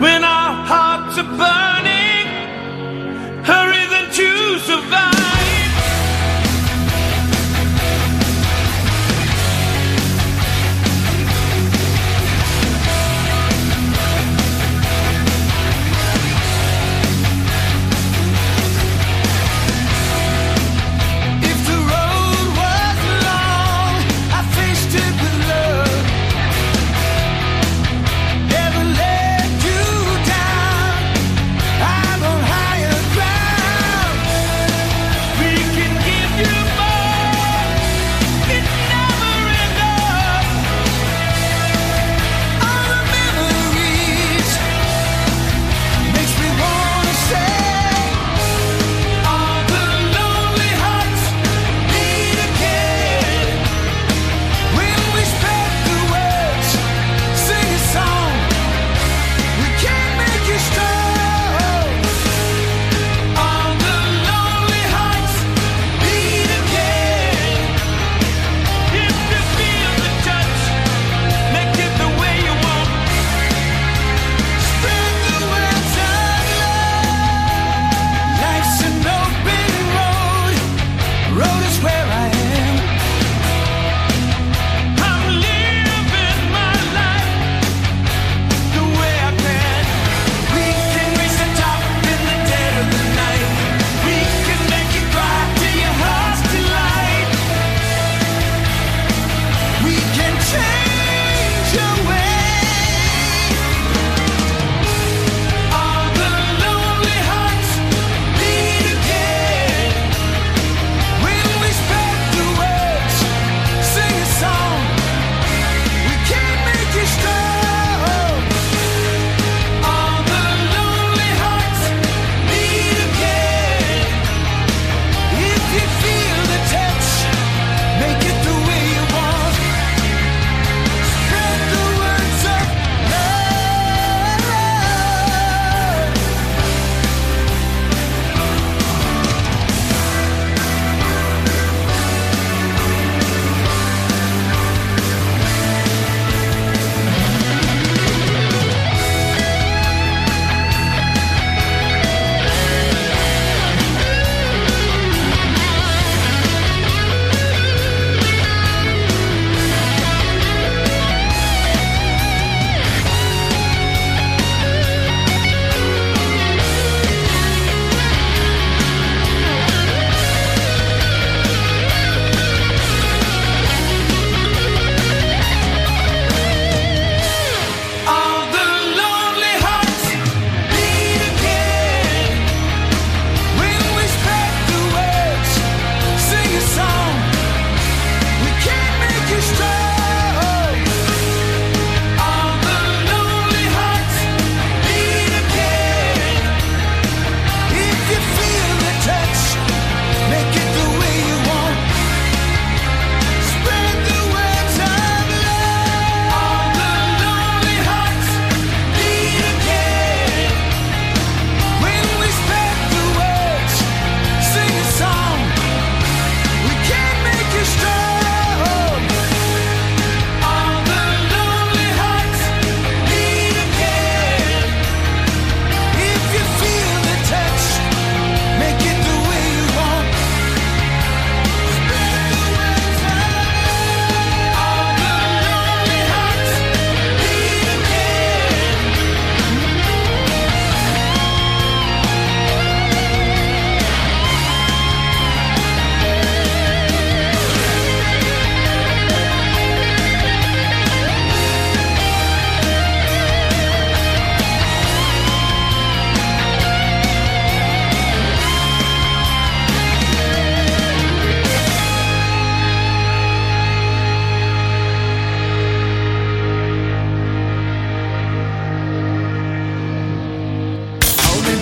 when our hearts are burning.